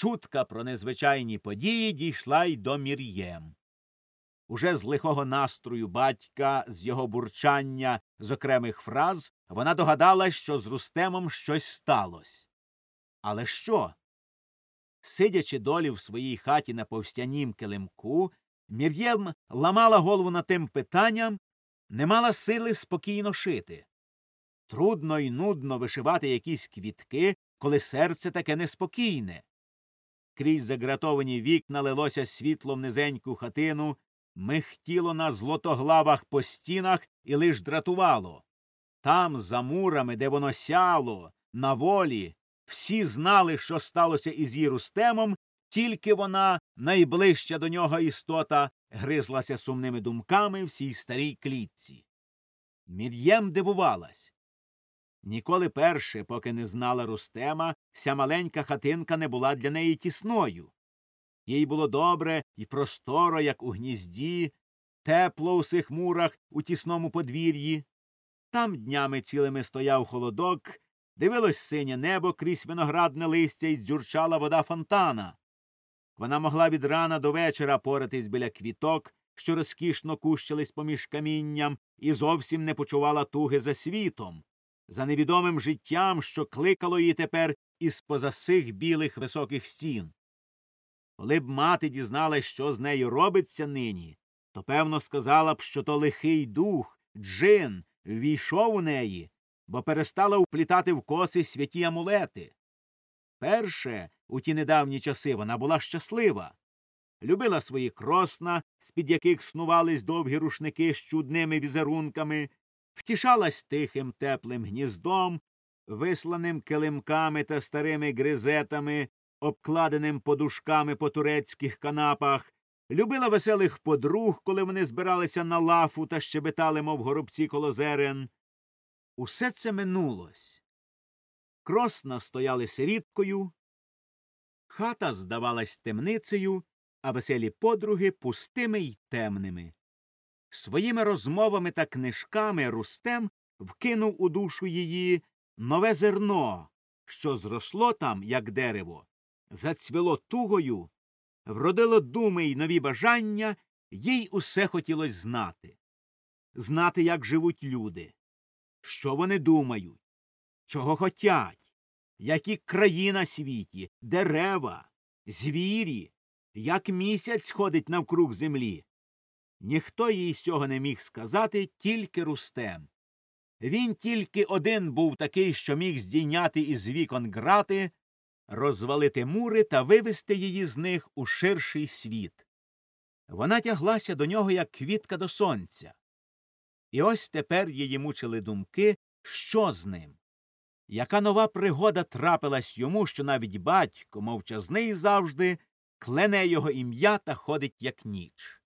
чутка про незвичайні події дійшла й до Мір'єм. Уже з лихого настрою батька, з його бурчання з окремих фраз, вона догадалась, що з Рустемом щось сталося. Але що? Сидячи долі в своїй хаті на повстянім килимку, Мір'єм ламала голову над тим питанням, не мала сили спокійно шити. Трудно й нудно вишивати якісь квітки, коли серце таке неспокійне. Крізь загратовані вікна лилося світло в низеньку хатину, михтіло на злотоглавах по стінах і лиш дратувало. Там, за мурами, де воно сяло, на волі, всі знали, що сталося із Єрустемом, тільки вона, найближча до нього істота, гризлася сумними думками в сій старій клітці. Мір'єм дивувалась. Ніколи перше, поки не знала Рустема, ця маленька хатинка не була для неї тісною. Їй було добре і просторо, як у гнізді, тепло у сих мурах у тісному подвір'ї. Там днями цілими стояв холодок, дивилось синє небо крізь виноградне листя і дзюрчала вода фонтана. Вона могла від рана до вечора поратись біля квіток, що розкішно кущились поміж камінням, і зовсім не почувала туги за світом, за невідомим життям, що кликало її тепер із поза сих білих високих стін. Коли б мати дізналась, що з нею робиться нині, то певно сказала б, що то лихий дух, джин, ввійшов у неї, бо перестала вплітати в коси святі амулети. Перше, у ті недавні часи вона була щаслива. Любила свої кросна, з під яких снувались довгі рушники з чудними візерунками, втішалась тихим теплим гніздом, висланим килимками та старими гризетами, обкладеним подушками по турецьких канапах, любила веселих подруг, коли вони збиралися на лафу та щебетали, мов горобці коло зерен. Усе це минулось. Кросна стояли сиріткою, хата здавалась темницею, а веселі подруги пустими й темними. Своїми розмовами та книжками Рустем вкинув у душу її нове зерно, що зросло там, як дерево, зацвіло тугою, вродило думи й нові бажання, їй усе хотілось знати. Знати, як живуть люди, що вони думають, чого хотять, які краї на світі, дерева, звірі, як місяць ходить навкруг землі. Ніхто їй цього не міг сказати, тільки Рустем. Він тільки один був такий, що міг здійняти із вікон грати, розвалити мури та вивести її з них у ширший світ. Вона тяглася до нього, як квітка до сонця. І ось тепер її мучили думки, що з ним. Яка нова пригода трапилась йому, що навіть батько, мовчазний завжди, клене його ім'я та ходить, як ніч.